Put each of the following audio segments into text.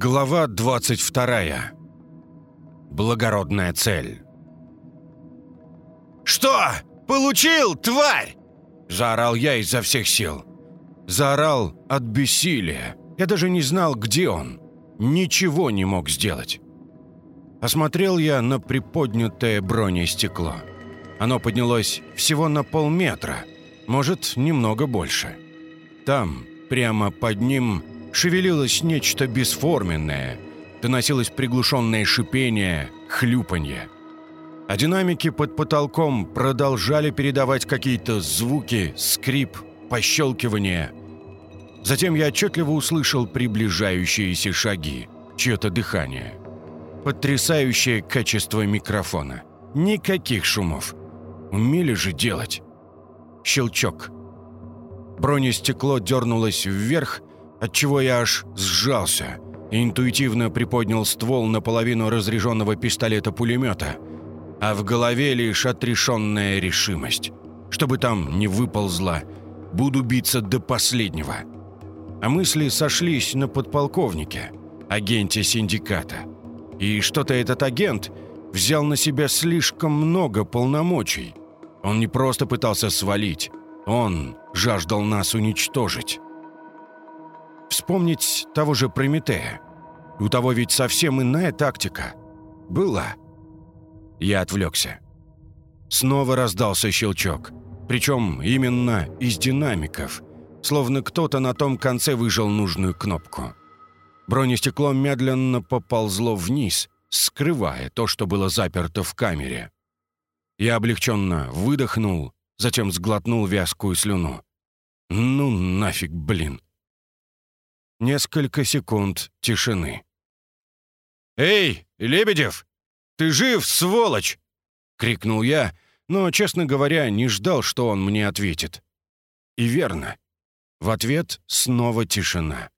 Глава 22. Благородная цель. «Что? Получил, тварь?» Заорал я изо всех сил. Заорал от бессилия. Я даже не знал, где он. Ничего не мог сделать. Осмотрел я на приподнятое бронестекло. Оно поднялось всего на полметра, может, немного больше. Там, прямо под ним, шевелилось нечто бесформенное, доносилось приглушенное шипение, хлюпанье. А динамики под потолком продолжали передавать какие-то звуки, скрип, пощелкивание. Затем я отчетливо услышал приближающиеся шаги, чье-то дыхание. Потрясающее качество микрофона. Никаких шумов. Умели же делать. Щелчок. Бронестекло дернулось вверх, отчего я аж сжался и интуитивно приподнял ствол наполовину разряженного пистолета-пулемета, а в голове лишь отрешенная решимость. Чтобы там не выползла, буду биться до последнего. А мысли сошлись на подполковнике, агенте синдиката. И что-то этот агент взял на себя слишком много полномочий. Он не просто пытался свалить, он жаждал нас уничтожить. Вспомнить того же Прометея. У того ведь совсем иная тактика. Была. Я отвлекся. Снова раздался щелчок. Причем именно из динамиков. Словно кто-то на том конце выжал нужную кнопку. Бронестекло медленно поползло вниз, скрывая то, что было заперто в камере. Я облегченно выдохнул, затем сглотнул вязкую слюну. «Ну нафиг, блин!» Несколько секунд тишины. «Эй, Лебедев! Ты жив, сволочь!» — крикнул я, но, честно говоря, не ждал, что он мне ответит. И верно. В ответ снова тишина.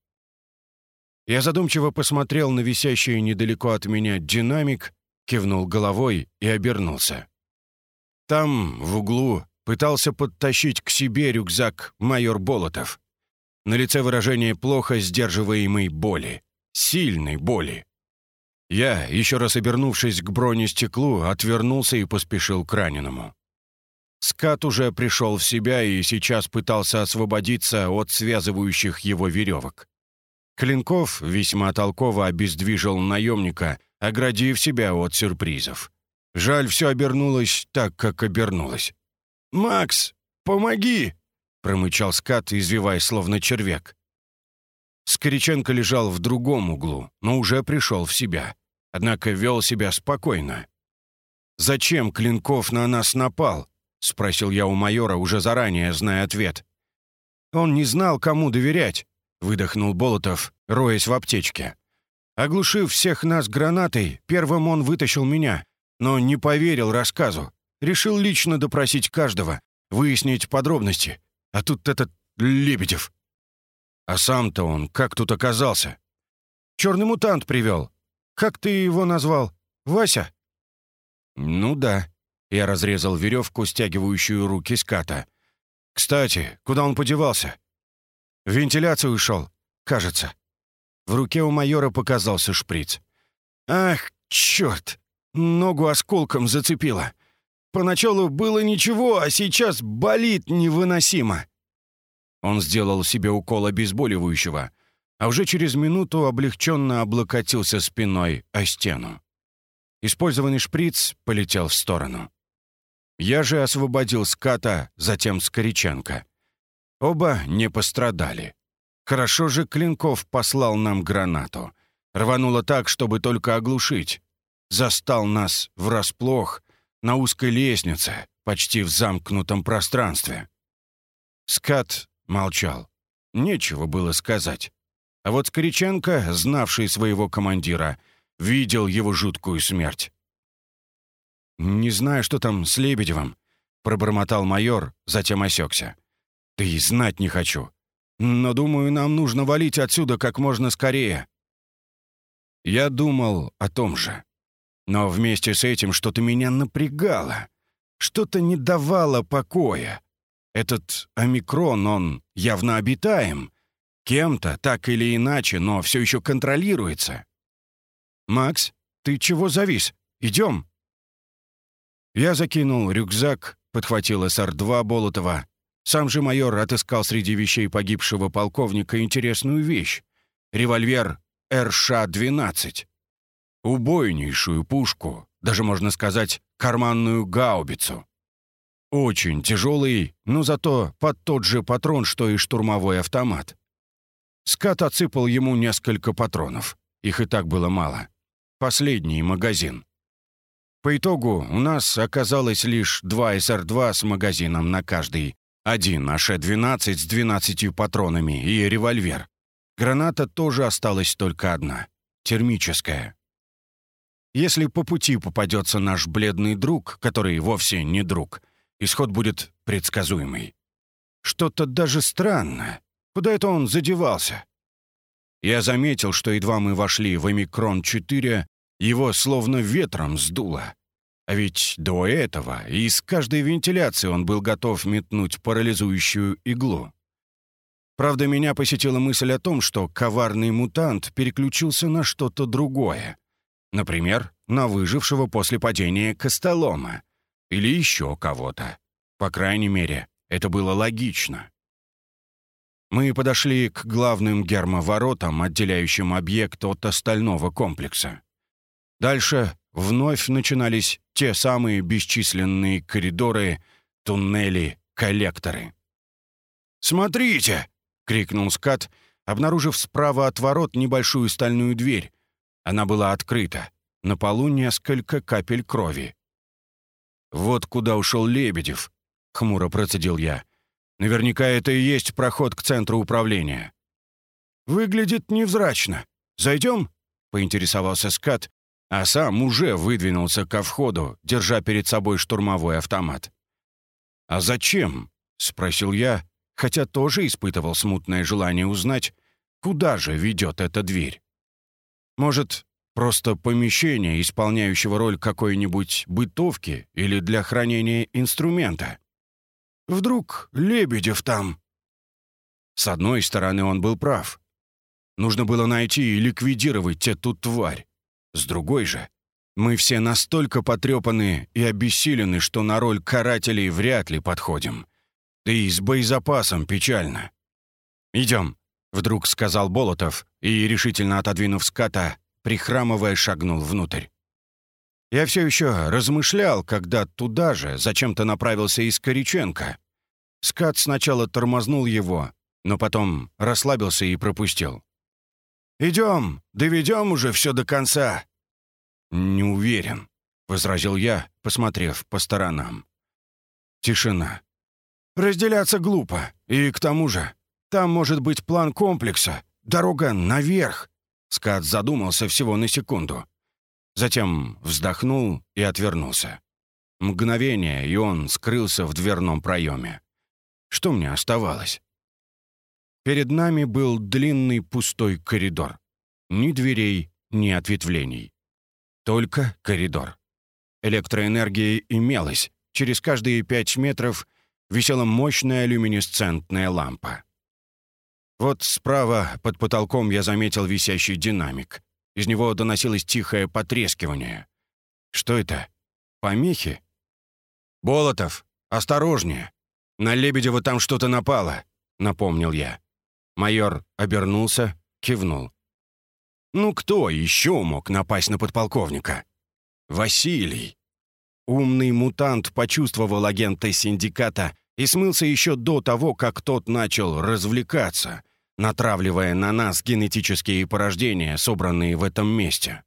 Я задумчиво посмотрел на висящий недалеко от меня динамик, кивнул головой и обернулся. Там, в углу, пытался подтащить к себе рюкзак майор Болотов. На лице выражение плохо сдерживаемой боли. Сильной боли. Я, еще раз обернувшись к бронестеклу, отвернулся и поспешил к раненому. Скат уже пришел в себя и сейчас пытался освободиться от связывающих его веревок. Клинков весьма толково обездвижил наемника, оградив себя от сюрпризов. Жаль, все обернулось так, как обернулось. «Макс, помоги!» — промычал скат, извиваясь словно червяк. Скориченко лежал в другом углу, но уже пришел в себя. Однако вел себя спокойно. «Зачем Клинков на нас напал?» — спросил я у майора, уже заранее зная ответ. «Он не знал, кому доверять», — выдохнул Болотов, роясь в аптечке. Оглушив всех нас гранатой, первым он вытащил меня, но не поверил рассказу. Решил лично допросить каждого, выяснить подробности. А тут этот Лебедев. А сам-то он как тут оказался? Черный мутант привел. Как ты его назвал? Вася? Ну да. Я разрезал веревку, стягивающую руки ската. Кстати, куда он подевался? В вентиляцию ушел, кажется. В руке у майора показался шприц. Ах, черт! Ногу осколком зацепило. Поначалу было ничего, а сейчас болит невыносимо». Он сделал себе укол обезболивающего, а уже через минуту облегченно облокотился спиной о стену. Использованный шприц полетел в сторону. Я же освободил ската, затем Скориченко. Оба не пострадали. Хорошо же Клинков послал нам гранату. Рвануло так, чтобы только оглушить. Застал нас врасплох на узкой лестнице, почти в замкнутом пространстве. Скат молчал. Нечего было сказать. А вот Скориченко, знавший своего командира, видел его жуткую смерть. «Не знаю, что там с Лебедевым», — пробормотал майор, затем осекся. «Да и знать не хочу. Но, думаю, нам нужно валить отсюда как можно скорее». Я думал о том же. Но вместе с этим что-то меня напрягало. Что-то не давало покоя. Этот омикрон, он явно обитаем. Кем-то, так или иначе, но все еще контролируется. «Макс, ты чего завис? Идем!» Я закинул рюкзак, подхватил СР-2 Болотова. Сам же майор отыскал среди вещей погибшего полковника интересную вещь — револьвер РШ-12. Убойнейшую пушку, даже можно сказать, карманную гаубицу. Очень тяжелый, но зато под тот же патрон, что и штурмовой автомат. Скат отсыпал ему несколько патронов. Их и так было мало. Последний магазин. По итогу у нас оказалось лишь два СР-2 с магазином на каждый, один АШ-12 с 12 патронами и револьвер. Граната тоже осталась только одна, термическая. Если по пути попадется наш бледный друг, который вовсе не друг, исход будет предсказуемый. Что-то даже странно. Куда это он задевался? Я заметил, что едва мы вошли в Омикрон-4, его словно ветром сдуло. А ведь до этого из каждой вентиляции он был готов метнуть парализующую иглу. Правда, меня посетила мысль о том, что коварный мутант переключился на что-то другое. Например, на выжившего после падения Костолома. Или еще кого-то. По крайней мере, это было логично. Мы подошли к главным гермоворотам, отделяющим объект от остального комплекса. Дальше вновь начинались те самые бесчисленные коридоры, туннели, коллекторы. «Смотрите!» — крикнул скат, обнаружив справа от ворот небольшую стальную дверь. Она была открыта. На полу несколько капель крови. «Вот куда ушел Лебедев», — хмуро процедил я. «Наверняка это и есть проход к центру управления». «Выглядит невзрачно. Зайдем?» — поинтересовался скат, а сам уже выдвинулся ко входу, держа перед собой штурмовой автомат. «А зачем?» — спросил я, хотя тоже испытывал смутное желание узнать, куда же ведет эта дверь. Может, просто помещение, исполняющего роль какой-нибудь бытовки или для хранения инструмента? Вдруг Лебедев там? С одной стороны, он был прав. Нужно было найти и ликвидировать эту тварь. С другой же, мы все настолько потрепаны и обессилены, что на роль карателей вряд ли подходим. Да и с боезапасом печально. «Идем», — вдруг сказал Болотов и, решительно отодвинув ската, прихрамывая, шагнул внутрь. Я все еще размышлял, когда туда же зачем-то направился из Кориченко. Скат сначала тормознул его, но потом расслабился и пропустил. «Идем, доведем уже все до конца». «Не уверен», — возразил я, посмотрев по сторонам. Тишина. «Разделяться глупо. И к тому же, там может быть план комплекса. Дорога наверх». Скат задумался всего на секунду. Затем вздохнул и отвернулся. Мгновение, и он скрылся в дверном проеме. Что мне оставалось? Перед нами был длинный пустой коридор. Ни дверей, ни ответвлений. Только коридор. Электроэнергия имелась. Через каждые пять метров висела мощная люминесцентная лампа. Вот справа под потолком я заметил висящий динамик. Из него доносилось тихое потрескивание. Что это? Помехи? «Болотов, осторожнее! На Лебедева там что-то напало!» — напомнил я. Майор обернулся, кивнул. «Ну кто еще мог напасть на подполковника?» «Василий». Умный мутант почувствовал агента синдиката и смылся еще до того, как тот начал развлекаться, натравливая на нас генетические порождения, собранные в этом месте.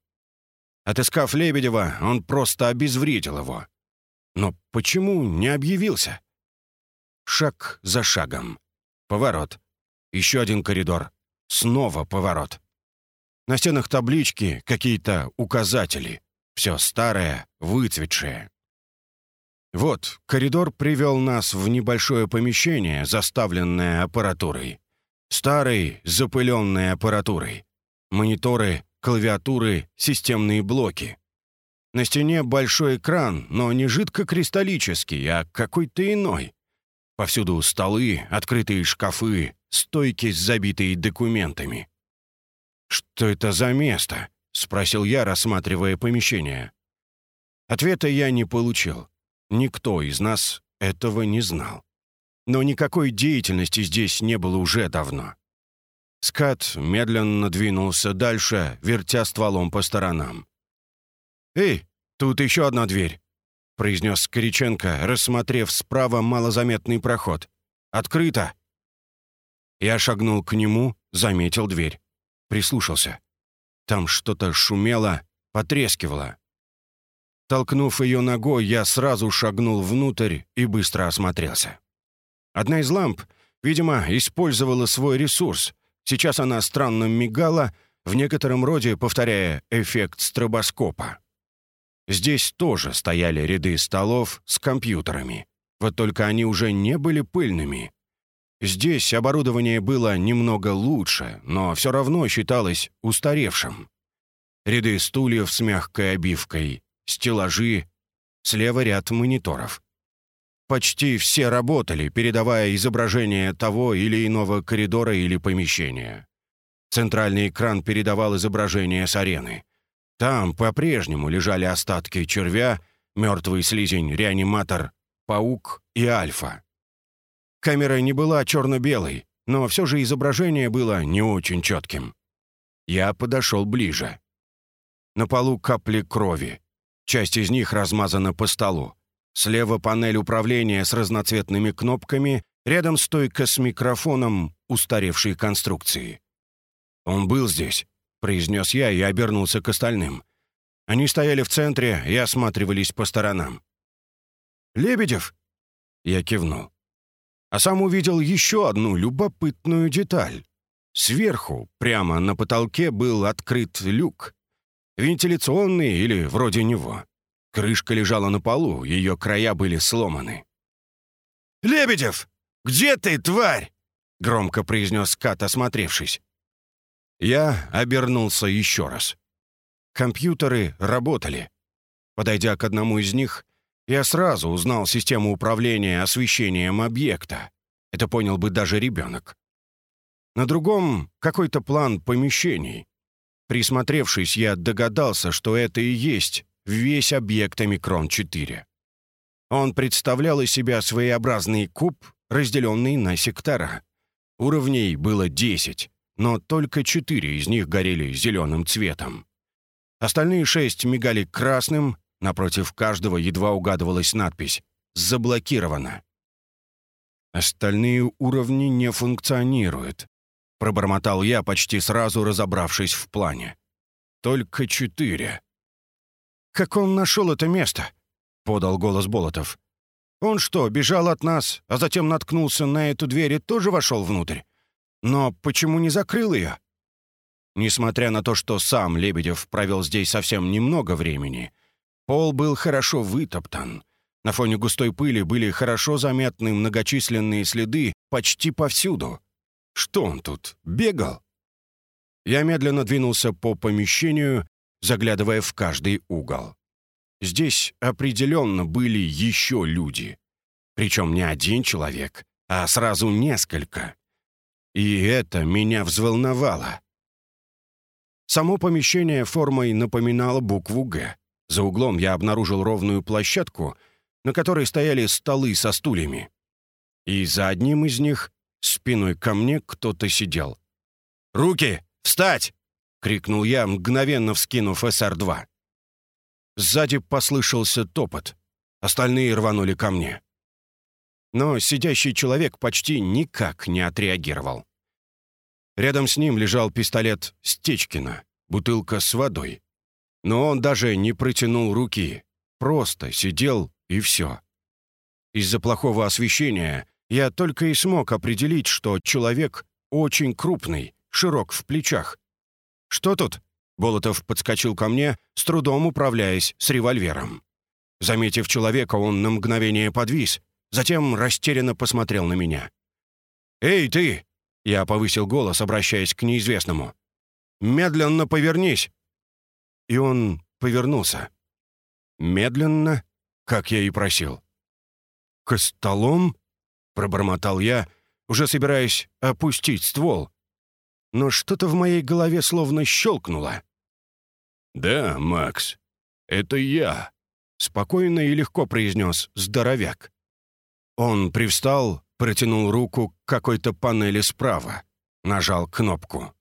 Отыскав Лебедева, он просто обезвредил его. Но почему не объявился? Шаг за шагом. Поворот. Еще один коридор. Снова поворот. На стенах таблички, какие-то указатели. Все старое, выцветшее. Вот, коридор привел нас в небольшое помещение, заставленное аппаратурой. Старой, запыленной аппаратурой. Мониторы, клавиатуры, системные блоки. На стене большой экран, но не жидкокристаллический, а какой-то иной. Повсюду столы, открытые шкафы, стойки, забитые документами. «Что это за место?» — спросил я, рассматривая помещение. Ответа я не получил. Никто из нас этого не знал. Но никакой деятельности здесь не было уже давно. Скат медленно двинулся дальше, вертя стволом по сторонам. «Эй, тут еще одна дверь», — произнес Скориченко, рассмотрев справа малозаметный проход. «Открыто!» Я шагнул к нему, заметил дверь. Прислушался. Там что-то шумело, потрескивало. Толкнув ее ногой, я сразу шагнул внутрь и быстро осмотрелся. Одна из ламп, видимо, использовала свой ресурс. Сейчас она странно мигала, в некотором роде повторяя эффект стробоскопа. Здесь тоже стояли ряды столов с компьютерами. Вот только они уже не были пыльными. Здесь оборудование было немного лучше, но все равно считалось устаревшим. Ряды стульев с мягкой обивкой, стеллажи, слева ряд мониторов. Почти все работали, передавая изображение того или иного коридора или помещения. Центральный экран передавал изображение с арены. Там по-прежнему лежали остатки червя, мертвый слизень, реаниматор, паук и альфа. Камера не была черно-белой, но все же изображение было не очень четким. Я подошел ближе. На полу капли крови. Часть из них размазана по столу. Слева панель управления с разноцветными кнопками, рядом стойка с микрофоном устаревшей конструкции. Он был здесь произнес я и обернулся к остальным. Они стояли в центре и осматривались по сторонам. «Лебедев?» Я кивнул. А сам увидел еще одну любопытную деталь. Сверху, прямо на потолке, был открыт люк. Вентиляционный или вроде него. Крышка лежала на полу, ее края были сломаны. «Лебедев! Где ты, тварь?» — громко произнес Кат, осмотревшись. Я обернулся еще раз. Компьютеры работали. Подойдя к одному из них, я сразу узнал систему управления освещением объекта. Это понял бы даже ребенок. На другом — какой-то план помещений. Присмотревшись, я догадался, что это и есть весь объект Омикрон-4. Он представлял из себя своеобразный куб, разделенный на сектора. Уровней было 10, но только четыре из них горели зеленым цветом. Остальные шесть мигали красным, напротив каждого едва угадывалась надпись «Заблокировано». «Остальные уровни не функционируют», — пробормотал я, почти сразу разобравшись в плане. «Только четыре». «Как он нашел это место?» — подал голос Болотов. «Он что, бежал от нас, а затем наткнулся на эту дверь и тоже вошел внутрь? Но почему не закрыл ее? Несмотря на то, что сам Лебедев провел здесь совсем немного времени, пол был хорошо вытоптан. На фоне густой пыли были хорошо заметны многочисленные следы почти повсюду. Что он тут, бегал? Я медленно двинулся по помещению, заглядывая в каждый угол. Здесь определенно были еще люди. Причем не один человек, а сразу несколько. И это меня взволновало. Само помещение формой напоминало букву «Г». За углом я обнаружил ровную площадку, на которой стояли столы со стульями. И за одним из них, спиной ко мне, кто-то сидел. «Руки! Встать!» — крикнул я, мгновенно вскинув СР-2. Сзади послышался топот. Остальные рванули ко мне но сидящий человек почти никак не отреагировал. Рядом с ним лежал пистолет Стечкина, бутылка с водой. Но он даже не протянул руки, просто сидел и все. Из-за плохого освещения я только и смог определить, что человек очень крупный, широк в плечах. «Что тут?» — Болотов подскочил ко мне, с трудом управляясь с револьвером. Заметив человека, он на мгновение подвис, Затем растерянно посмотрел на меня. «Эй, ты!» — я повысил голос, обращаясь к неизвестному. «Медленно повернись!» И он повернулся. Медленно, как я и просил. «К столом?» — пробормотал я, уже собираясь опустить ствол. Но что-то в моей голове словно щелкнуло. «Да, Макс, это я», — спокойно и легко произнес здоровяк. Он привстал, протянул руку к какой-то панели справа, нажал кнопку.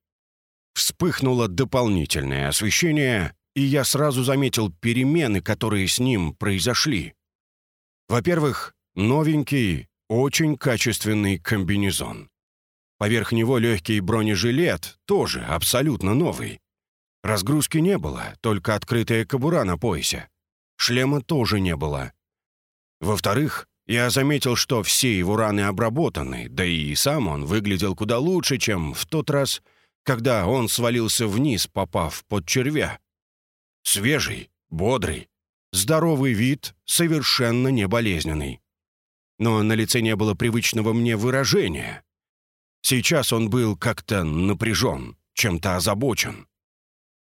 Вспыхнуло дополнительное освещение, и я сразу заметил перемены, которые с ним произошли. Во-первых, новенький, очень качественный комбинезон. Поверх него легкий бронежилет, тоже абсолютно новый. Разгрузки не было, только открытая кобура на поясе. Шлема тоже не было. Во-вторых, я заметил, что все его раны обработаны, да и сам он выглядел куда лучше, чем в тот раз, когда он свалился вниз, попав под червя. Свежий, бодрый, здоровый вид, совершенно не болезненный. Но на лице не было привычного мне выражения. Сейчас он был как-то напряжен, чем-то озабочен.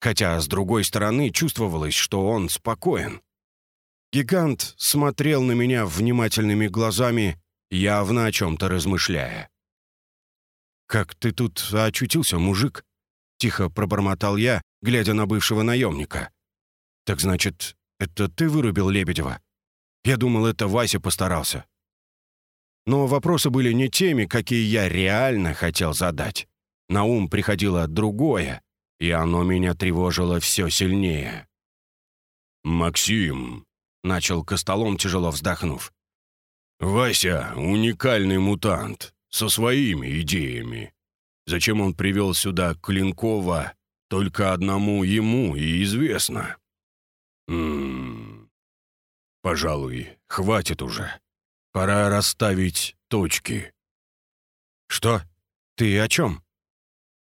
Хотя, с другой стороны, чувствовалось, что он спокоен. Гигант смотрел на меня внимательными глазами, явно о чем-то размышляя. «Как ты тут очутился, мужик?» — тихо пробормотал я, глядя на бывшего наемника. «Так значит, это ты вырубил Лебедева? Я думал, это Вася постарался». Но вопросы были не теми, какие я реально хотел задать. На ум приходило другое, и оно меня тревожило все сильнее. «Максим», — начал Костолом, тяжело вздохнув, «Вася — уникальный мутант, со своими идеями. Зачем он привел сюда Клинкова, только одному ему и известно. Ммм, пожалуй, хватит уже. Пора расставить точки. Что? Ты о чем?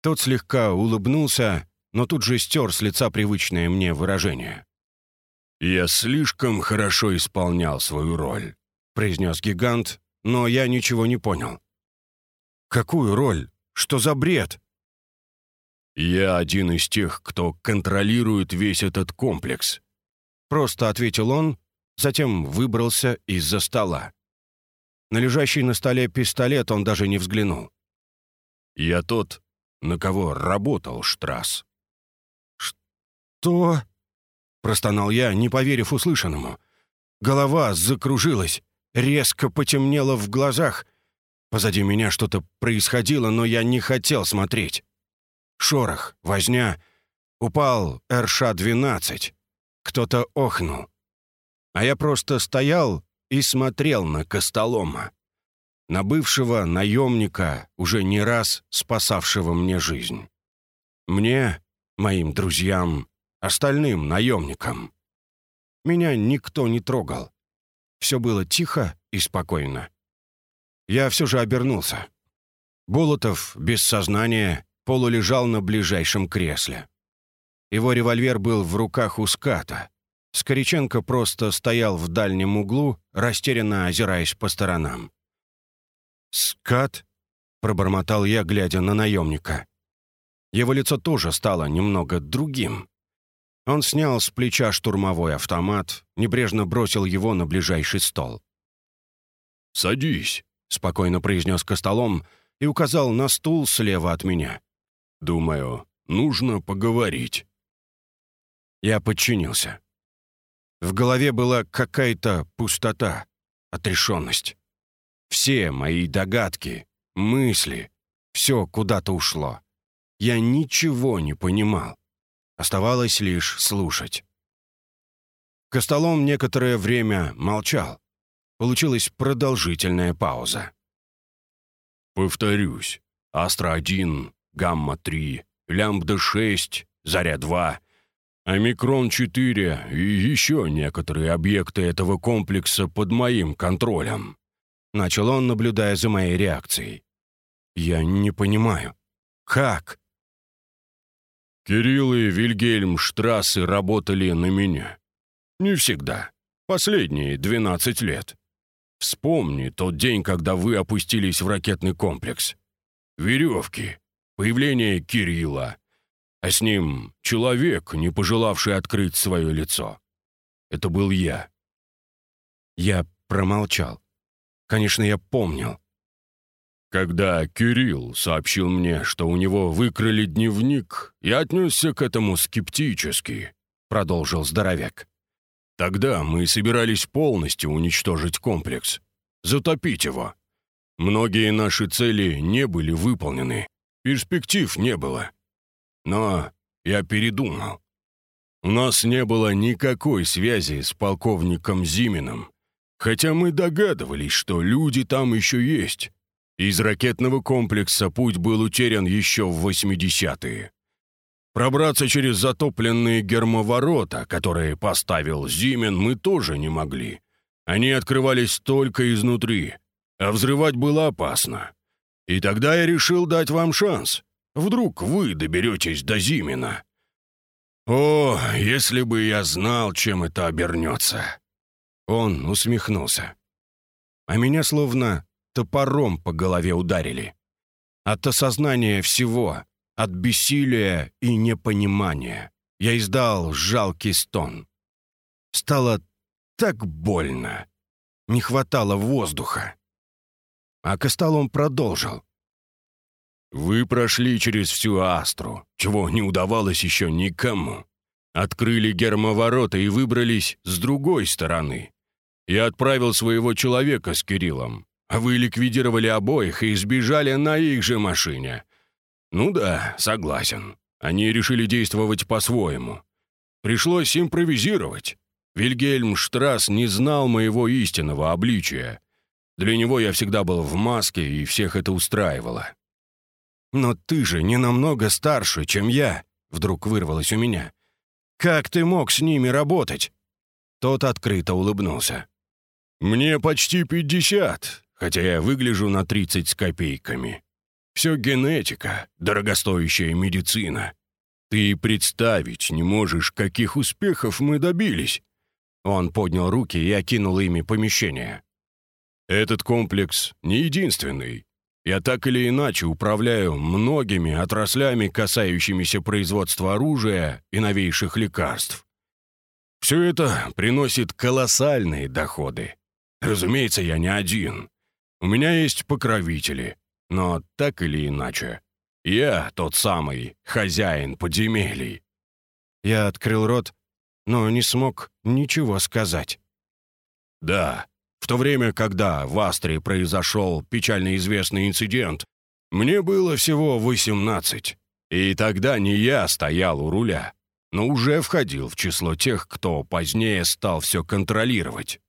Тот слегка улыбнулся, но тут же стер с лица привычное мне выражение. «Я слишком хорошо исполнял свою роль», — произнес гигант, но я ничего не понял. «Какую роль? Что за бред?» «Я один из тех, кто контролирует весь этот комплекс», — просто ответил он, затем выбрался из-за стола. На лежащий на столе пистолет он даже не взглянул. «Я тот, на кого работал Штрасс». «Что?» — простонал я, не поверив услышанному. Голова закружилась, резко потемнело в глазах. Позади меня что-то происходило, но я не хотел смотреть. Шорох, возня. Упал РШ-12. Кто-то охнул. А я просто стоял и смотрел на Костолома. На бывшего наемника, уже не раз спасавшего мне жизнь. Мне, моим друзьям, остальным наемникам. Меня никто не трогал. Все было тихо и спокойно. Я все же обернулся. Болотов, без сознания, полулежал на ближайшем кресле. Его револьвер был в руках у ската. Скориченко просто стоял в дальнем углу, растерянно озираясь по сторонам. «Скат?» — пробормотал я, глядя на наемника. Его лицо тоже стало немного другим. Он снял с плеча штурмовой автомат, небрежно бросил его на ближайший стол. «Садись», — спокойно произнес Костолом и указал на стул слева от меня. «Думаю, нужно поговорить». Я подчинился. В голове была какая-то пустота, отрешенность. Все мои догадки, мысли, все куда-то ушло. Я ничего не понимал. Оставалось лишь слушать. Костолом некоторое время молчал. Получилась продолжительная пауза. «Повторюсь. Астра-1, Гамма-3, Лямбда-6, Заря-2, Омикрон-4 и еще некоторые объекты этого комплекса под моим контролем», начал он, наблюдая за моей реакцией. «Я не понимаю. Как?» Кирилл и Вильгельм Штрассы работали на меня. Не всегда. Последние 12 лет. Вспомни тот день, когда вы опустились в ракетный комплекс. Веревки. Появление Кирилла. А с ним человек, не пожелавший открыть свое лицо. Это был я. Я промолчал. Конечно, я помнил. Когда Кирилл сообщил мне, что у него выкрали дневник, я отнесся к этому скептически», — продолжил здоровяк. «Тогда мы собирались полностью уничтожить комплекс, затопить его. Многие наши цели не были выполнены, перспектив не было. Но я передумал. У нас не было никакой связи с полковником Зиминым, хотя мы догадывались, что люди там еще есть, из ракетного комплекса путь был утерян еще в 80-е. Пробраться через затопленные гермоворота, которые поставил Зимен, мы тоже не могли. Они открывались только изнутри, а взрывать было опасно. И тогда я решил дать вам шанс. Вдруг вы доберетесь до Зимина. О, если бы я знал, чем это обернется. Он усмехнулся. А меня словно топором по голове ударили. От осознания всего, от бессилия и непонимания, я издал жалкий стон. Стало так больно. Не хватало воздуха. А Костолом продолжил. «Вы прошли через всю Астру, чего не удавалось еще никому. Открыли гермоворота и выбрались с другой стороны. Я отправил своего человека с Кириллом. Вы ликвидировали обоих и сбежали на их же машине. Ну да, согласен. Они решили действовать по-своему. Пришлось импровизировать. Вильгельм Штрасс не знал моего истинного обличия. Для него я всегда был в маске, и всех это устраивало. «Но ты же не намного старше, чем я», — вдруг вырвалось у меня. «Как ты мог с ними работать?» Тот открыто улыбнулся. «Мне почти пятьдесят, хотя я выгляжу на 30 с копейками. Все генетика, дорогостоящая медицина. Ты представить не можешь, каких успехов мы добились». Он поднял руки и окинул ими помещение. «Этот комплекс не единственный. Я так или иначе управляю многими отраслями, касающимися производства оружия и новейших лекарств. Все это приносит колоссальные доходы. Разумеется, я не один. У меня есть покровители, но так или иначе, я тот самый хозяин подземелий». Я открыл рот, но не смог ничего сказать. «Да, в то время, когда в Астре произошел печально известный инцидент, мне было всего 18, и тогда не я стоял у руля, но уже входил в число тех, кто позднее стал все контролировать.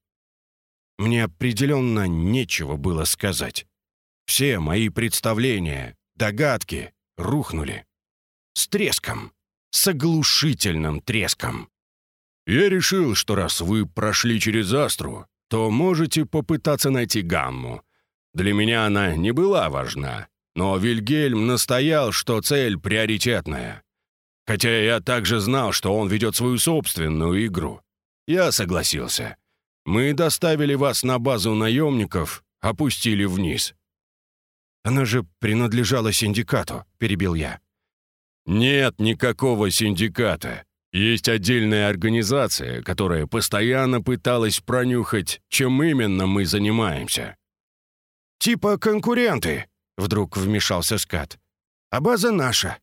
Мне определенно нечего было сказать. Все мои представления, догадки рухнули. С треском. С оглушительным треском. Я решил, что раз вы прошли через Астру, то можете попытаться найти гамму. Для меня она не была важна, но Вильгельм настоял, что цель приоритетная. Хотя я также знал, что он ведет свою собственную игру. Я согласился. Мы доставили вас на базу наемников, опустили вниз». «Она же принадлежала синдикату», — перебил я. «Нет никакого синдиката. Есть отдельная организация, которая постоянно пыталась пронюхать, чем именно мы занимаемся». «Типа конкуренты», — вдруг вмешался Скат. «А база наша.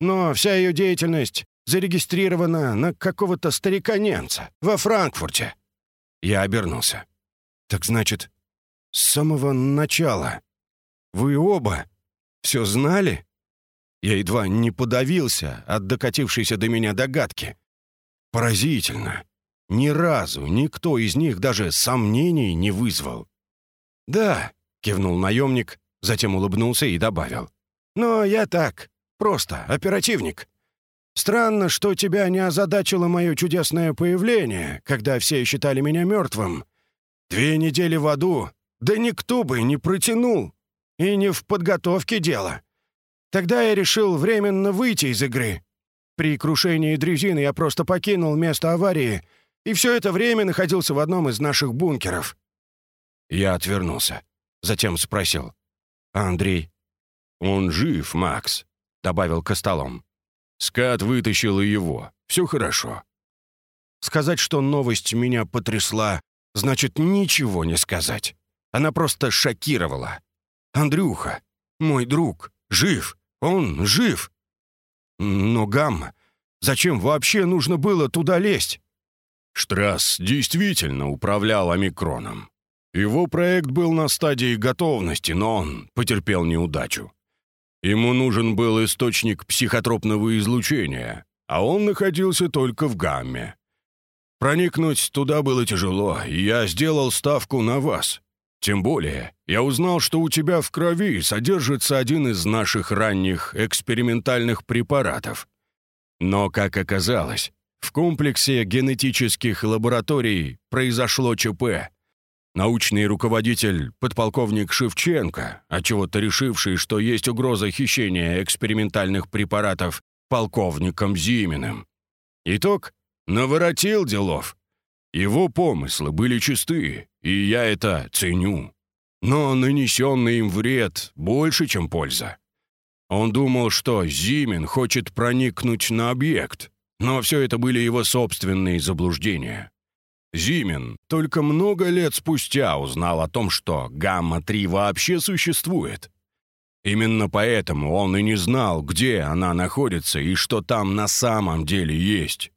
Но вся ее деятельность зарегистрирована на какого-то старика-немца во Франкфурте. Я обернулся. «Так значит, с самого начала вы оба все знали?» Я едва не подавился от докатившейся до меня догадки. Поразительно. Ни разу никто из них даже сомнений не вызвал. «Да», — кивнул наемник, затем улыбнулся и добавил. «Но я так, просто оперативник. Странно, что тебя не озадачило мое чудесное появление, когда все считали меня мертвым. Две недели в аду, да никто бы не протянул. И не в подготовке дело. Тогда я решил временно выйти из игры. При крушении дрезины я просто покинул место аварии и все это время находился в одном из наших бункеров. Я отвернулся. Затем спросил. «Андрей?» «Он жив, Макс», — добавил Костолом. Скат вытащил и его. Все хорошо. Сказать, что новость меня потрясла, значит ничего не сказать. Она просто шокировала. Андрюха, мой друг, жив, он жив. Но Гамма, зачем вообще нужно было туда лезть? Штрасс действительно управлял омикроном. Его проект был на стадии готовности, но он потерпел неудачу. Ему нужен был источник психотропного излучения, а он находился только в гамме. Проникнуть туда было тяжело, и я сделал ставку на вас. Тем более, я узнал, что у тебя в крови содержится один из наших ранних экспериментальных препаратов. Но, как оказалось, в комплексе генетических лабораторий произошло ЧП. Научный руководитель, подполковник Шевченко, отчего-то решивший, что есть угроза хищения экспериментальных препаратов полковником Зиминым. Итог — наворотил делов. Его помыслы были чисты, и я это ценю. Но нанесенный им вред больше, чем польза. Он думал, что Зимин хочет проникнуть на объект, но все это были его собственные заблуждения. Зимин только много лет спустя узнал о том, что гамма-3 вообще существует. Именно поэтому он и не знал, где она находится и что там на самом деле есть.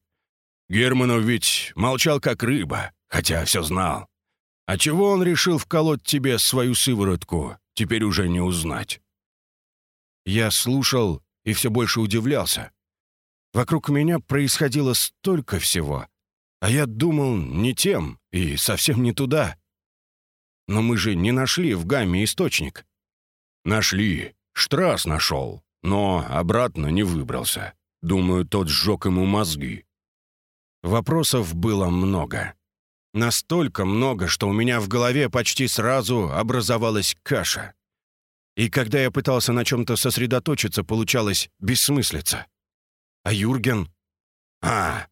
Германов ведь молчал как рыба, хотя все знал. А чего он решил вколоть тебе свою сыворотку, теперь уже не узнать. Я слушал и все больше удивлялся. Вокруг меня происходило столько всего, а я думал не тем и совсем не туда. Но мы же не нашли в гамме источник. Нашли. Штрасс нашел, но обратно не выбрался. Думаю, тот сжег ему мозги. Вопросов было много. Настолько много, что у меня в голове почти сразу образовалась каша. И когда я пытался на чем-то сосредоточиться, получалось бессмыслица. А Юрген? А,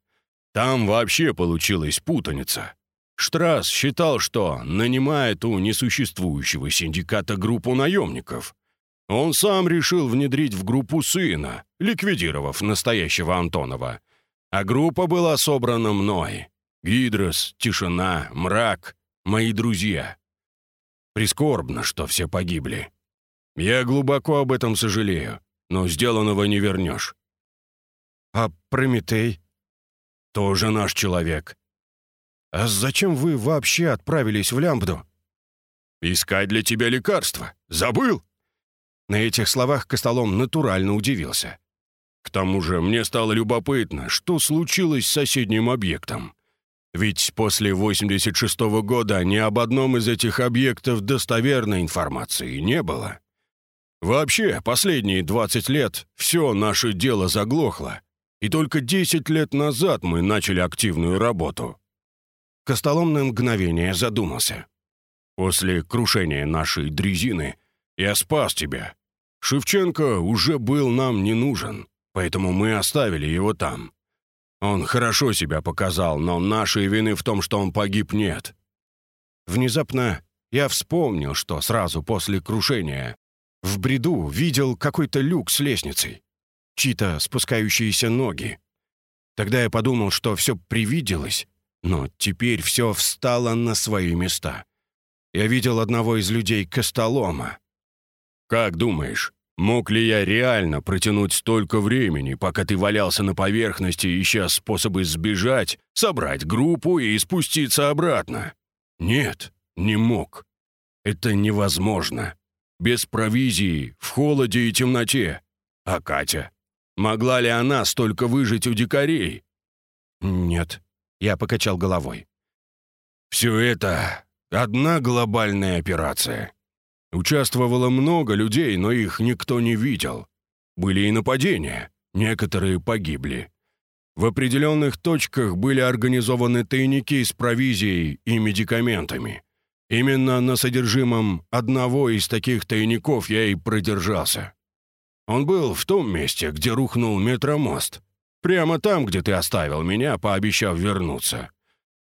там вообще получилась путаница. Штрасс считал, что нанимает у несуществующего синдиката группу наемников. Он сам решил внедрить в группу сына, ликвидировав настоящего Антонова. А группа была собрана мной. Гидрос, тишина, мрак, мои друзья. Прискорбно, что все погибли. Я глубоко об этом сожалею, но сделанного не вернешь. А Прометей? Тоже наш человек. А зачем вы вообще отправились в Лямбду? Искать для тебя лекарства. Забыл? На этих словах Костолом натурально удивился. К тому же мне стало любопытно, что случилось с соседним объектом. Ведь после 86 -го года ни об одном из этих объектов достоверной информации не было. Вообще, последние 20 лет все наше дело заглохло, и только 10 лет назад мы начали активную работу. Костолом на мгновение задумался. После крушения нашей дрезины я спас тебя. Шевченко уже был нам не нужен, поэтому мы оставили его там. Он хорошо себя показал, но нашей вины в том, что он погиб, нет. Внезапно я вспомнил, что сразу после крушения в бреду видел какой-то люк с лестницей чьи-то спускающиеся ноги. Тогда я подумал, что все привиделось, но теперь все встало на свои места. Я видел одного из людей Костолома. «Как думаешь, мог ли я реально протянуть столько времени, пока ты валялся на поверхности, ища способы сбежать, собрать группу и спуститься обратно? Нет, не мог. Это невозможно. Без провизии, в холоде и темноте. А Катя? Могла ли она столько выжить у дикарей? Нет, я покачал головой. Все это одна глобальная операция. Участвовало много людей, но их никто не видел. Были и нападения, некоторые погибли. В определенных точках были организованы тайники с провизией и медикаментами. Именно на содержимом одного из таких тайников я и продержался. Он был в том месте, где рухнул метромост. Прямо там, где ты оставил меня, пообещав вернуться.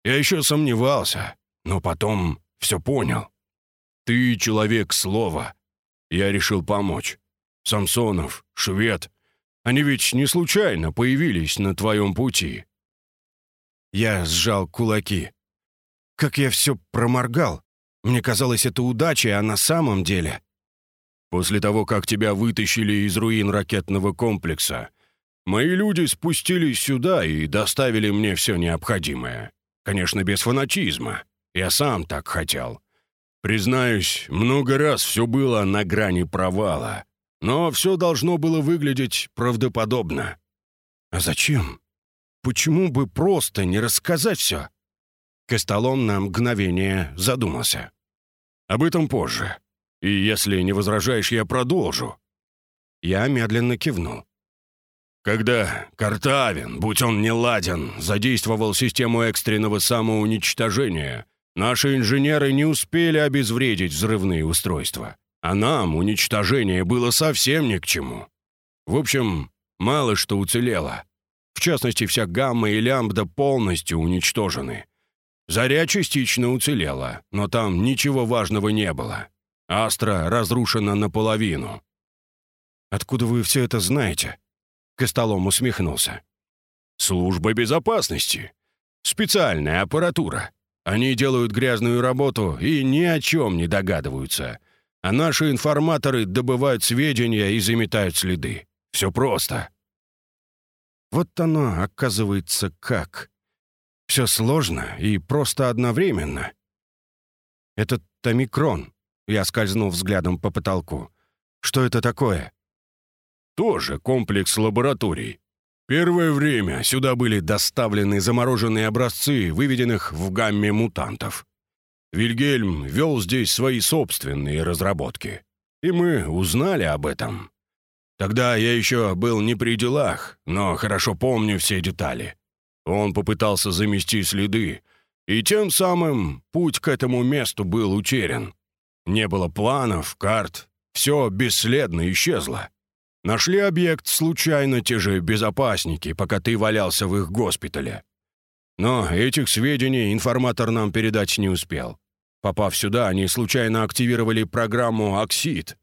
Я еще сомневался, но потом все понял. Ты человек слова. Я решил помочь. Самсонов, швед. Они ведь не случайно появились на твоем пути. Я сжал кулаки. Как я все проморгал. Мне казалось, это удача, а на самом деле После того, как тебя вытащили из руин ракетного комплекса, мои люди спустились сюда и доставили мне все необходимое. Конечно, без фанатизма. Я сам так хотел. Признаюсь, много раз все было на грани провала. Но все должно было выглядеть правдоподобно. А зачем? Почему бы просто не рассказать все? Костолом на мгновение задумался. Об этом позже. И если не возражаешь, я продолжу. Я медленно кивнул. Когда Картавин, будь он не ладен, задействовал систему экстренного самоуничтожения, наши инженеры не успели обезвредить взрывные устройства. А нам уничтожение было совсем ни к чему. В общем, мало что уцелело. В частности, вся гамма и лямбда полностью уничтожены. Заря частично уцелела, но там ничего важного не было. Астра разрушена наполовину. «Откуда вы все это знаете?» Костолом усмехнулся. «Служба безопасности. Специальная аппаратура. Они делают грязную работу и ни о чем не догадываются а наши информаторы добывают сведения и заметают следы. Все просто. Вот оно, оказывается, как. Все сложно и просто одновременно. Этот омикрон. Я скользнул взглядом по потолку. Что это такое? Тоже комплекс лабораторий. Первое время сюда были доставлены замороженные образцы, выведенных в гамме мутантов. Вильгельм вел здесь свои собственные разработки. И мы узнали об этом. Тогда я еще был не при делах, но хорошо помню все детали. Он попытался замести следы, и тем самым путь к этому месту был утерян. Не было планов, карт, все бесследно исчезло. Нашли объект случайно те же безопасники, пока ты валялся в их госпитале. Но этих сведений информатор нам передать не успел. Попав сюда, они случайно активировали программу «Оксид».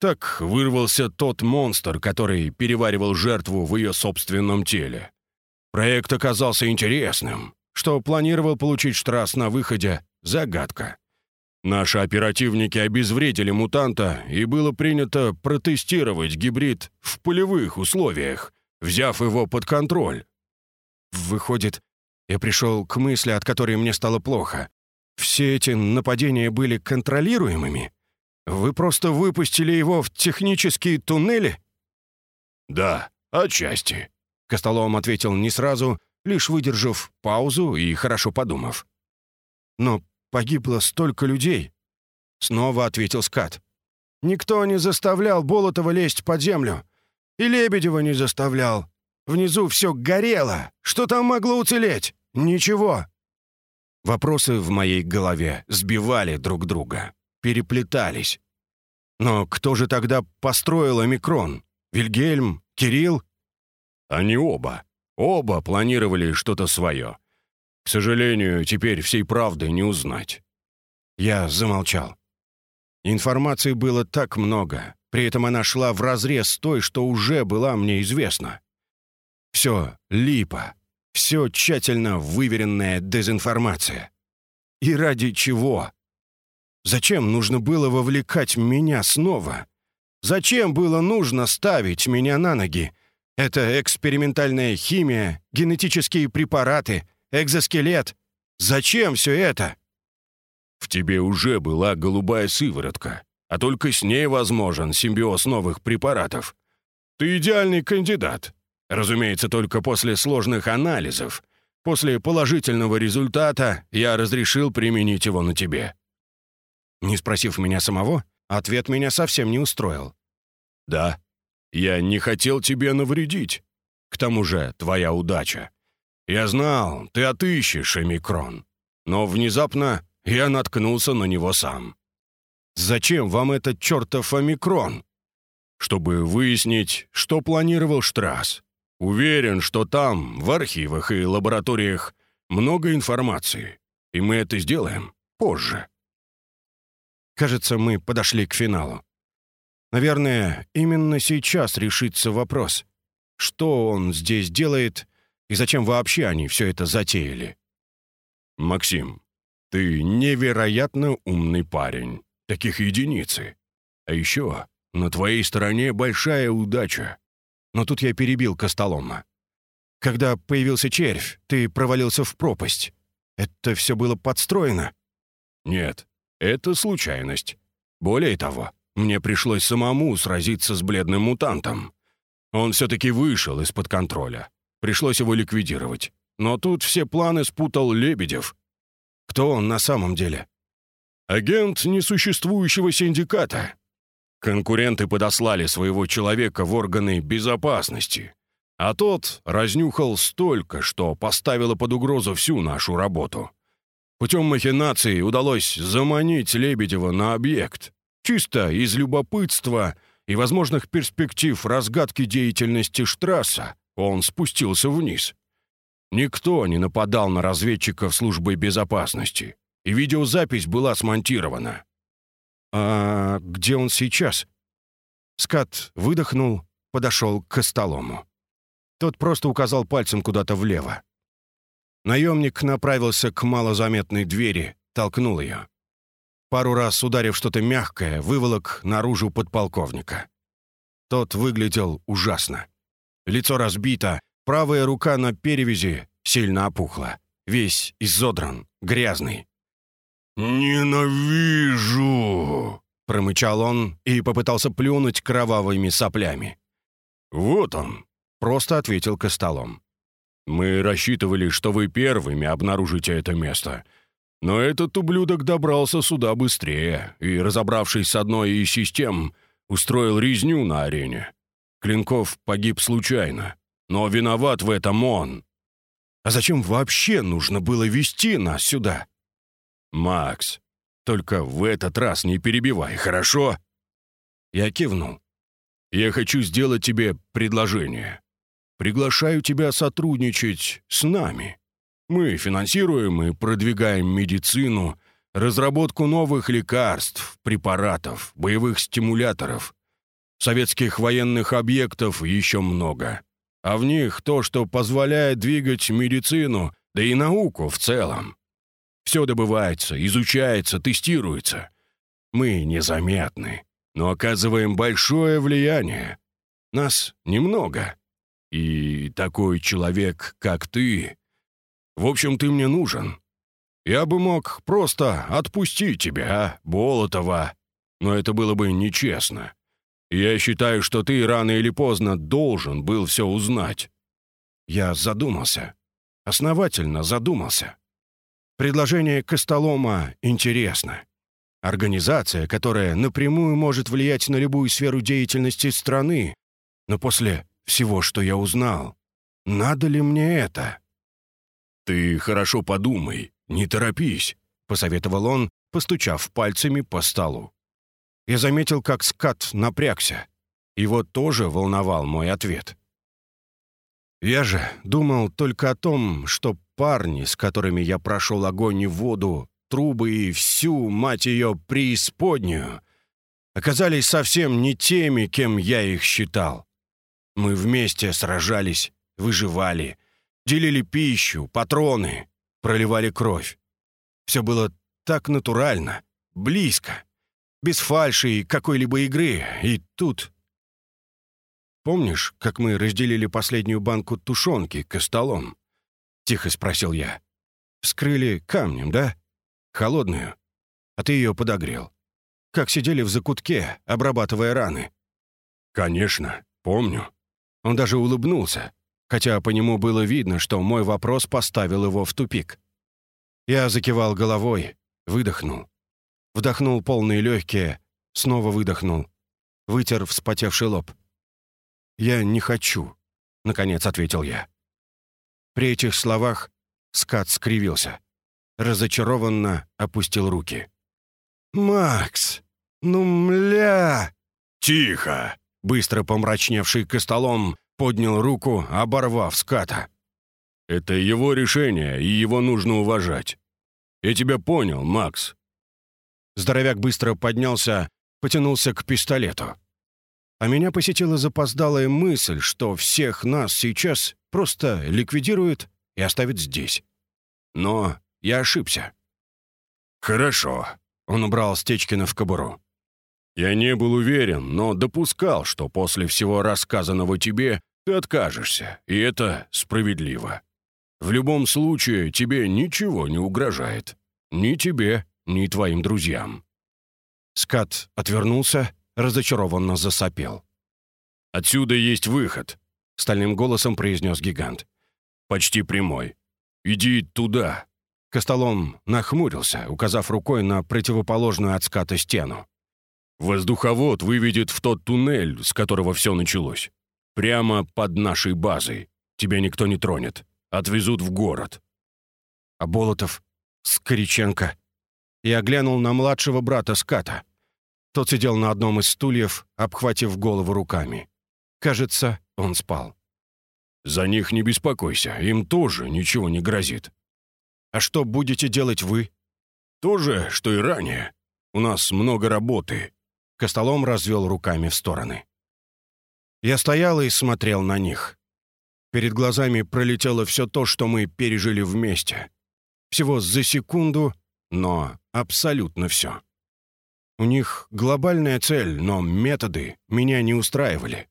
Так вырвался тот монстр, который переваривал жертву в ее собственном теле. Проект оказался интересным. Что планировал получить Штрасс на выходе — загадка. Наши оперативники обезвредили мутанта, и было принято протестировать гибрид в полевых условиях, взяв его под контроль. Выходит, я пришел к мысли, от которой мне стало плохо. Все эти нападения были контролируемыми? Вы просто выпустили его в технические туннели?» «Да, отчасти», — Костолом ответил не сразу, лишь выдержав паузу и хорошо подумав. «Но погибло столько людей», — снова ответил Скат. «Никто не заставлял Болотова лезть под землю. И Лебедева не заставлял. Внизу все горело. Что там могло уцелеть? Ничего. Вопросы в моей голове сбивали друг друга, переплетались. Но кто же тогда построил омикрон? Вильгельм? Кирилл? Они оба. Оба планировали что-то свое. К сожалению, теперь всей правды не узнать. Я замолчал. Информации было так много, при этом она шла вразрез с той, что уже была мне известна. Все липа, все тщательно выверенная дезинформация. И ради чего? Зачем нужно было вовлекать меня снова? Зачем было нужно ставить меня на ноги? Это экспериментальная химия, генетические препараты, экзоскелет. Зачем все это? В тебе уже была голубая сыворотка, а только с ней возможен симбиоз новых препаратов. Ты идеальный кандидат, Разумеется, только после сложных анализов. После положительного результата я разрешил применить его на тебе». Не спросив меня самого, ответ меня совсем не устроил. «Да, я не хотел тебе навредить. К тому же твоя удача. Я знал, ты отыщешь Эмикрон. Но внезапно я наткнулся на него сам. Зачем вам этот чертов Омикрон? Чтобы выяснить, что планировал Штрасс. Уверен, что там, в архивах и лабораториях, много информации, и мы это сделаем позже. Кажется, мы подошли к финалу. Наверное, именно сейчас решится вопрос, что он здесь делает и зачем вообще они все это затеяли. Максим, ты невероятно умный парень. Таких единицы. А еще На твоей стороне большая удача». Но тут я перебил Костолома. «Когда появился червь, ты провалился в пропасть. Это все было подстроено?» «Нет, это случайность. Более того, мне пришлось самому сразиться с бледным мутантом. Он все-таки вышел из-под контроля. Пришлось его ликвидировать. Но тут все планы спутал Лебедев. Кто он на самом деле? Агент несуществующего синдиката. Конкуренты подослали своего человека в органы безопасности, а тот разнюхал столько, что поставило под угрозу всю нашу работу. Путем махинаций удалось заманить Лебедева на объект, чисто из любопытства и возможных перспектив разгадки деятельности Штрасса он спустился вниз. Никто не нападал на разведчиков службы безопасности, и видеозапись была смонтирована. «А где он сейчас?» Скат выдохнул, подошел к Костолому. Тот просто указал пальцем куда-то влево. Наемник направился к малозаметной двери, толкнул ее. Пару раз, ударив что-то мягкое, выволок наружу подполковника. Тот выглядел ужасно. Лицо разбито, правая рука на перевязи сильно опухла. Весь изодран, грязный. «Ненавижу!» — промычал он и попытался плюнуть кровавыми соплями. «Вот он!» — просто ответил Костолом. «Мы рассчитывали, что вы первыми обнаружите это место. Но этот ублюдок добрался сюда быстрее и, разобравшись с одной из систем, устроил резню на арене. Клинков погиб случайно, но виноват в этом он. А зачем вообще нужно было вести нас сюда?» «Макс, только в этот раз не перебивай, хорошо?» Я кивнул. «Я хочу сделать тебе предложение. Приглашаю тебя сотрудничать с нами. Мы финансируем и продвигаем медицину, разработку новых лекарств, препаратов, боевых стимуляторов. Советских военных объектов еще много. А в них то, что позволяет двигать медицину, да и науку в целом. Все добывается, изучается, тестируется. Мы незаметны, но оказываем большое влияние. Нас немного. И такой человек, как ты... В общем, ты мне нужен. Я бы мог просто отпустить тебя, Болотова, но это было бы нечестно. Я считаю, что ты рано или поздно должен был все узнать». Я задумался. Основательно задумался. Предложение Костолома интересно. Организация, которая напрямую может влиять на любую сферу деятельности страны. Но после всего, что я узнал, надо ли мне это? «Ты хорошо подумай, не торопись», — посоветовал он, постучав пальцами по столу. Я заметил, как скат напрягся. Его тоже волновал мой ответ. Я же думал только о том, что парни, с которыми я прошел огонь и воду, трубы и всю, мать ее, преисподнюю, оказались совсем не теми, кем я их считал. Мы вместе сражались, выживали, делили пищу, патроны, проливали кровь. Все было так натурально, близко, без фальши и какой-либо игры, и тут... Помнишь, как мы разделили последнюю банку тушенки к столом? — тихо спросил я. «Вскрыли камнем, да? Холодную. А ты ее подогрел. Как сидели в закутке, обрабатывая раны». «Конечно, помню». Он даже улыбнулся, хотя по нему было видно, что мой вопрос поставил его в тупик. Я закивал головой, выдохнул. Вдохнул полные легкие, снова выдохнул. Вытер вспотевший лоб. «Я не хочу», — наконец ответил я. При этих словах скат скривился. Разочарованно опустил руки. «Макс! Ну, мля!» «Тихо!» Быстро помрачневший костолом поднял руку, оборвав ската. «Это его решение, и его нужно уважать. Я тебя понял, Макс». Здоровяк быстро поднялся, потянулся к пистолету. А меня посетила запоздалая мысль, что всех нас сейчас просто ликвидируют и оставят здесь. Но я ошибся. «Хорошо», — он убрал Стечкина в кобуру. Я не был уверен, но допускал, что после всего рассказанного тебе ты откажешься, и это справедливо. В любом случае тебе ничего не угрожает. Ни тебе, ни твоим друзьям». Скат отвернулся, разочарованно засопел. «Отсюда есть выход», — стальным голосом произнес гигант. «Почти прямой. Иди туда». Костолом нахмурился, указав рукой на противоположную от ската стену. «Воздуховод выведет в тот туннель, с которого все началось. Прямо под нашей базой. Тебя никто не тронет. Отвезут в город». «А Болотов? Скориченко?» Я глянул на младшего брата Ската. Тот сидел на одном из стульев, обхватив голову руками. Кажется, он спал. «За них не беспокойся, им тоже ничего не грозит». «А что будете делать вы?» «То же, что и ранее. У нас много работы». Костолом развел руками в стороны. Я стоял и смотрел на них. Перед глазами пролетело все то, что мы пережили вместе. Всего за секунду, но абсолютно все. У них глобальная цель, но методы меня не устраивали.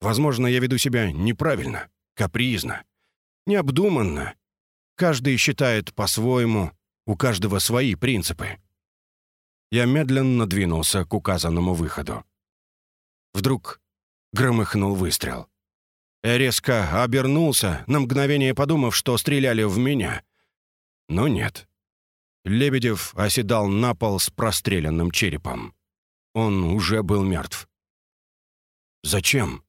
Возможно, я веду себя неправильно, капризно, необдуманно. Каждый считает по-своему, у каждого свои принципы. Я медленно двинулся к указанному выходу. Вдруг громыхнул выстрел. Я резко обернулся, на мгновение подумав, что стреляли в меня. Но нет. Лебедев оседал на пол с простреленным черепом. Он уже был мертв. «Зачем?»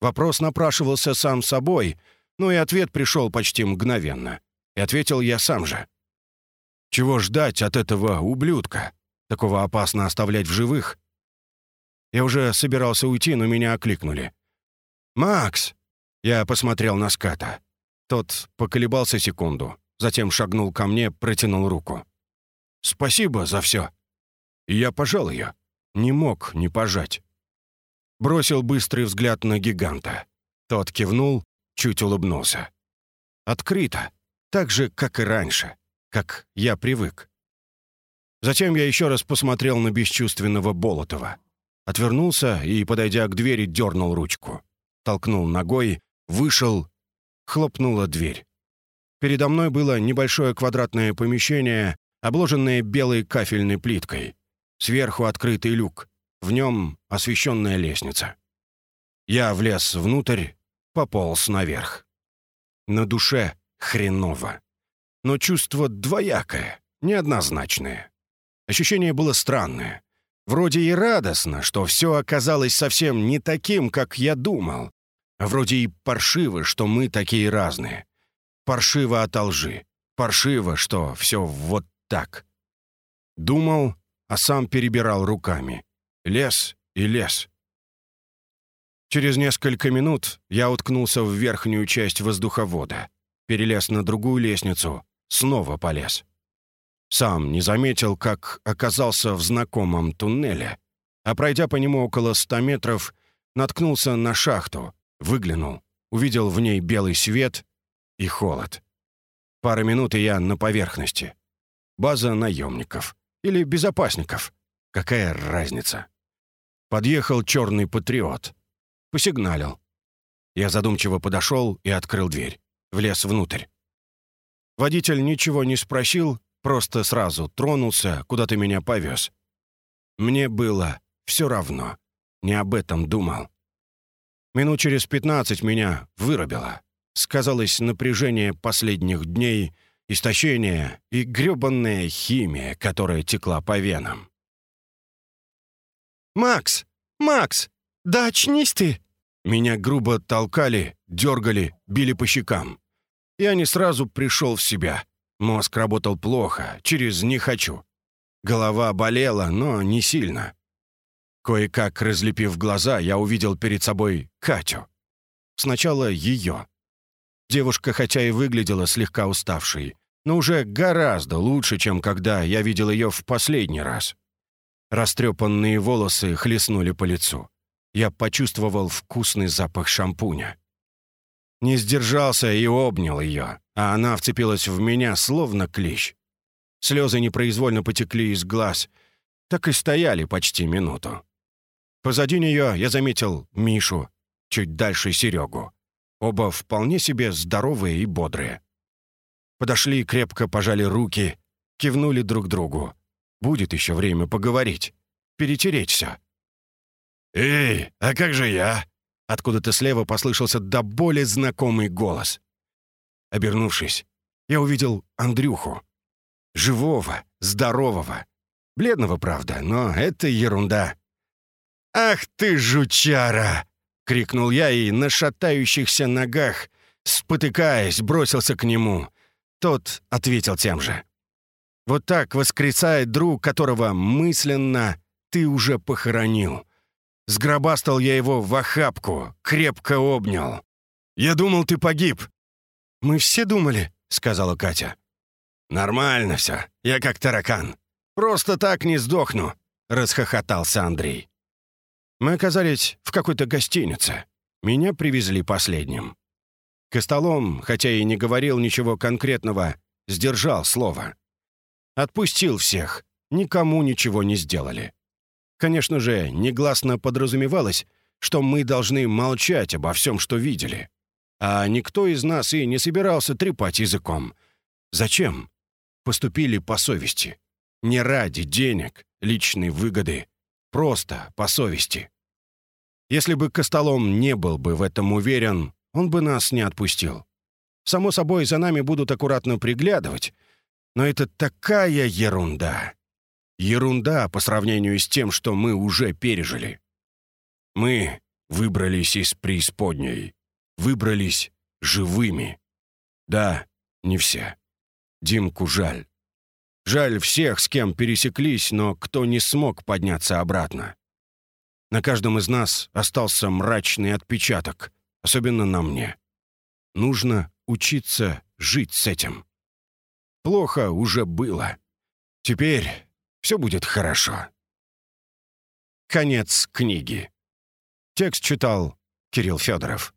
Вопрос напрашивался сам собой, но и ответ пришел почти мгновенно. И ответил я сам же. «Чего ждать от этого ублюдка? Такого опасно оставлять в живых?» Я уже собирался уйти, но меня окликнули. «Макс!» Я посмотрел на ската. Тот поколебался секунду, затем шагнул ко мне, протянул руку. «Спасибо за все!» И я пожал ее. Не мог не пожать. Бросил быстрый взгляд на гиганта. Тот кивнул, чуть улыбнулся. Открыто, так же, как и раньше, как я привык. Затем я еще раз посмотрел на бесчувственного Болотова. Отвернулся и, подойдя к двери, дернул ручку. Толкнул ногой, вышел, хлопнула дверь. Передо мной было небольшое квадратное помещение, обложенное белой кафельной плиткой. Сверху открытый люк. В нем освещенная лестница. Я влез внутрь, пополз наверх. На душе хреново. Но чувство двоякое, неоднозначное. Ощущение было странное. Вроде и радостно, что все оказалось совсем не таким, как я думал. А вроде и паршиво, что мы такие разные. Паршиво от лжи. Паршиво, что все вот так. Думал, а сам перебирал руками. Лес и лес. Через несколько минут я уткнулся в верхнюю часть воздуховода, перелез на другую лестницу, снова полез. Сам не заметил, как оказался в знакомом туннеле, а пройдя по нему около ста метров, наткнулся на шахту, выглянул, увидел в ней белый свет и холод. Пара минут, и я на поверхности. База наемников. Или безопасников. Какая разница? Подъехал черный патриот. Посигналил. Я задумчиво подошел и открыл дверь. Влез внутрь. Водитель ничего не спросил, просто сразу тронулся, куда ты меня повез. Мне было все равно. Не об этом думал. Минут через пятнадцать меня вырубило. Сказалось напряжение последних дней — истощение и грёбанная химия, которая текла по венам. «Макс! Макс! Да очнись ты!» Меня грубо толкали, дергали, били по щекам. Я не сразу пришел в себя. Мозг работал плохо, через «не хочу». Голова болела, но не сильно. Кое-как разлепив глаза, я увидел перед собой Катю. Сначала ее. Девушка, хотя и выглядела слегка уставшей, но уже гораздо лучше, чем когда я видел ее в последний раз. Растрепанные волосы хлестнули по лицу. Я почувствовал вкусный запах шампуня. Не сдержался и обнял ее, а она вцепилась в меня, словно клещ. Слезы непроизвольно потекли из глаз, так и стояли почти минуту. Позади нее я заметил Мишу, чуть дальше Серегу. Оба вполне себе здоровые и бодрые. Подошли, крепко пожали руки, кивнули друг другу. Будет еще время поговорить, перетереть все. «Эй, а как же я?» Откуда-то слева послышался до боли знакомый голос. Обернувшись, я увидел Андрюху. Живого, здорового. Бледного, правда, но это ерунда. «Ах ты, жучара!» — крикнул я и на шатающихся ногах, спотыкаясь, бросился к нему. Тот ответил тем же. Вот так воскресает друг, которого мысленно ты уже похоронил. Сгробастал я его в охапку, крепко обнял. «Я думал, ты погиб». «Мы все думали», — сказала Катя. «Нормально все. Я как таракан. Просто так не сдохну», — расхохотался Андрей. Мы оказались в какой-то гостинице. Меня привезли последним. Костолом, хотя и не говорил ничего конкретного, сдержал слово. Отпустил всех, никому ничего не сделали. Конечно же, негласно подразумевалось, что мы должны молчать обо всем, что видели. А никто из нас и не собирался трепать языком. Зачем? Поступили по совести. Не ради денег, личной выгоды. Просто по совести. Если бы Костолом не был бы в этом уверен, он бы нас не отпустил. Само собой, за нами будут аккуратно приглядывать. Но это такая ерунда. Ерунда по сравнению с тем, что мы уже пережили. Мы выбрались из преисподней. Выбрались живыми. Да, не все. Димку жаль. Жаль всех, с кем пересеклись, но кто не смог подняться обратно. На каждом из нас остался мрачный отпечаток, особенно на мне. Нужно учиться жить с этим. Плохо уже было. Теперь все будет хорошо. Конец книги. Текст читал Кирилл Федоров.